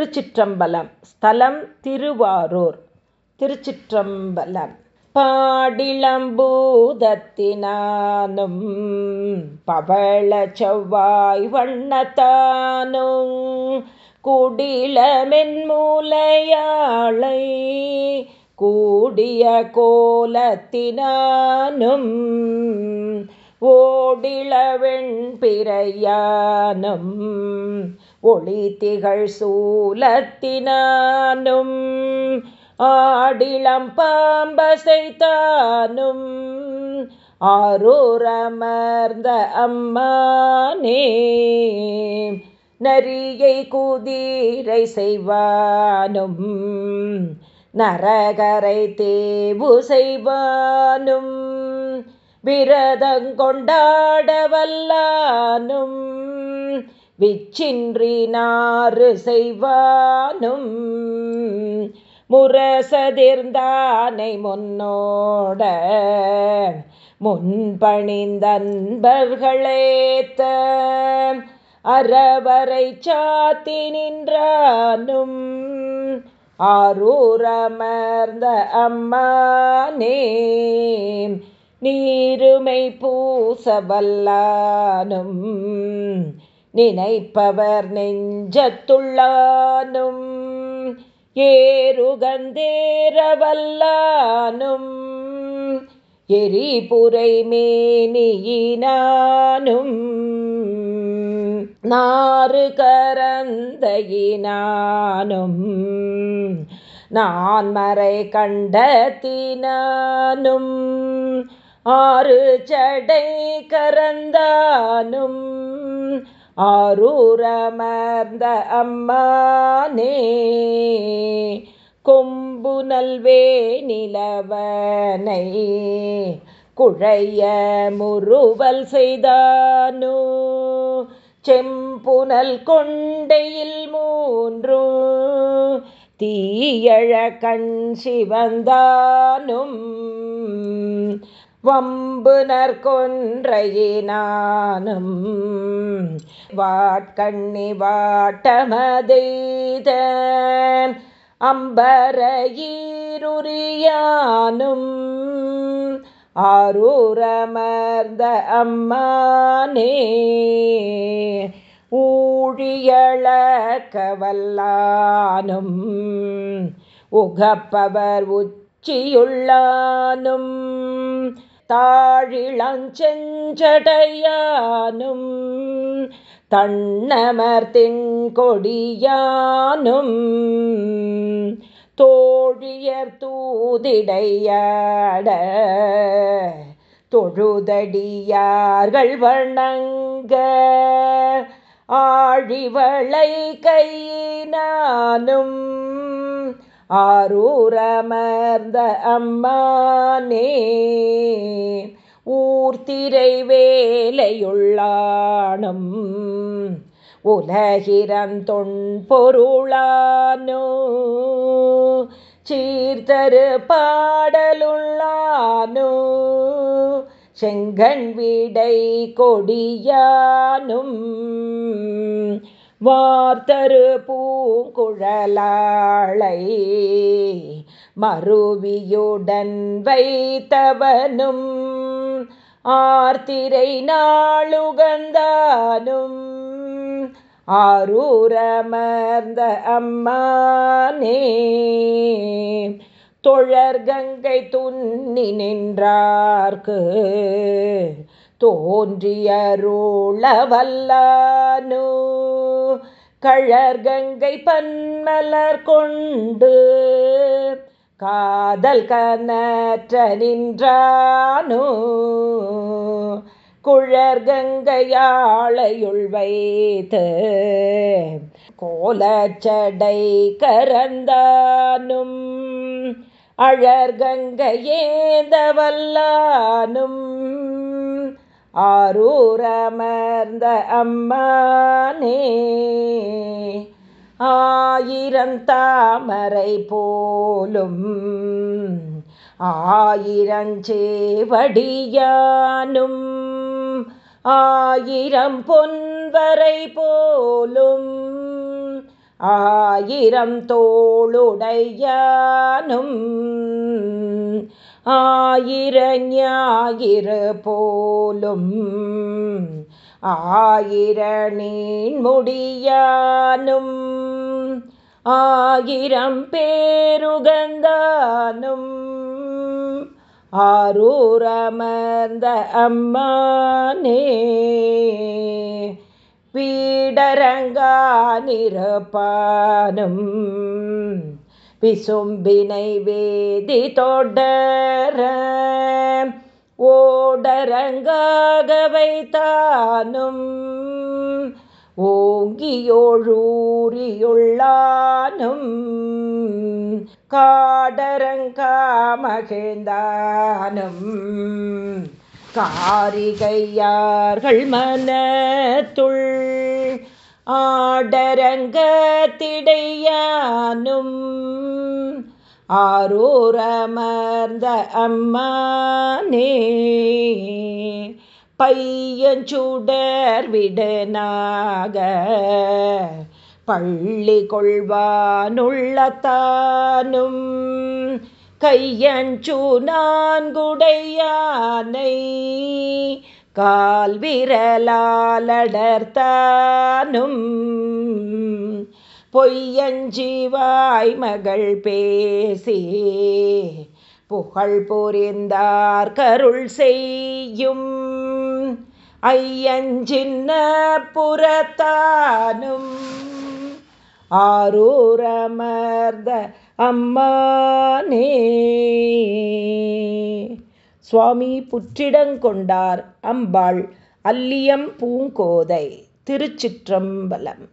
திருச்சிற்றம்பலம் ஸ்தலம் திருவாரூர். திருச்சிற்றம்பலம். பாடிளம்பூதத்தினானும் பவள செவ்வாய் வண்ணத்தானும் குடிலமென்மூலையாளை கூடிய கோலத்தினானும் ஓடிளவெண் பிறையானும் ஒளி திகழ் சூலத்தினானும் ஆடிளம் பாம்பசைத்தானும். ஆரூரமர்ந்த அம்மானே நரியை குதிரை செய்வானும் நரகரை தேவு செய்வானும். விரதங்கொண்டாட வல்லானும் விச்சின்றி நாறு செய்வானும். முரசதிர்ந்தானை முன்னோட முன்பணிந்தன்பர்களேத்த. அறவரை சாத்தி நின்றானும். ஆரூரமர்ந்த அம்மானே நீருமை பூசவல்லானும் நினைப்பவர் நெஞ்சத்துள்ளானும் ஏறுகந்தேரவல்லானும் எரிபுரை மேனியினானும் நாறு கரந்தையினானும் நான் மறை கண்டத்தினானும் ஆறு சடை கரந்தானும் ஆரூரமர்ந்த அம்மானே கொம்பு நல்வே நிலவனை குழைய முறுவல் செய்தானோ செம்புனல் கொண்டையில் மூன்று தீயழ கண் சிவந்தானும் வம்பு நற்கொன்றையினானும் வாட்கண்ணி வாட்டமதெய்த அம்பரையீருரியானும் ஆரூரமர்ந்த அம்மானே ஊழியளக்கவல்லானும் உகப்பவர் உச்சியுள்ளானும் தாழிளஞ்செஞ்சடையானும் தன்னமர்த்தின் கொடியானும் தோழியர் தூதிடையாட தொழுதடியார்கள் வணங்க ஆழிவளை கையினானும் ஆரூரமர்ந்த அம்மானே ஊர்த்திரை வேலையுள்ளானும் உலகிரந்தொன் பொருளானோ சீர்தரு பாடலுள்ளானோ செங்கண் விடை கொடியானும் வார்த்தரு பூங்குழலாளை மறுவியுடன் வைத்தவனும் ஆர்த்திரை நாளுகந்தானும் ஆரூரமர்ந்த அம்மானே. தொழர்கங்கை துன்னி நின்றார்க்கு தோன்றியருளவல்லானோ. கழற்கங்கை பன்மலர் கொண்டு காதல் கனற்ற நின்றானோ. குழற்கங்கையாளையுள் வைத்து கோலச்சடை கரந்தானும். அழற்கங்கையேந்தவல்லானும் ஆரூரமர்ந்த அம்மானே ஆயிரந்தாமரை போலும் ஆயிரஞ்சேவடியானும் ஆயிரம் பொன்வரை போலும் ஆயிரம் தோளுடையானும் ஆயிரஞாயிறு போலும் ஆயிர நீன்முடியானும் ஆயிரம் பேருகந்தானும் ஆரூரமர்ந்த அம்மானே பீடரங்கானிருப்பானும் பிசும்பினை வேதி தொடர ஓடரங்காக வைத்தானும் ஓங்கியோழூரியுள்ளானும். காடரங்கா மகிழ்ந்தானும் காரிகையார்கள் மனத்துள் ஆடரங்கத்திடையானும் ஆரூரமர்ந்த அம்மானே பையஞ்சுடர் விடனாக பள்ளி கொள்வானுள்ளத்தானும் கையஞ்சு நான்குடையானை கால் விரலாலடர்த்தானும். பொய்யஞ்சிவாய் மகள் பேசி புகழ் புரிந்தார் கருள் செய்யும். ஐயஞ்சின்ன புறத்தானும் ஆரூரமர்ந்த அம்மானே. சுவாமி புற்றிடங்கொண்டார் அம்பாள் அல்லியம் பூங்கோதை திருச்சிற்றம்பலம்.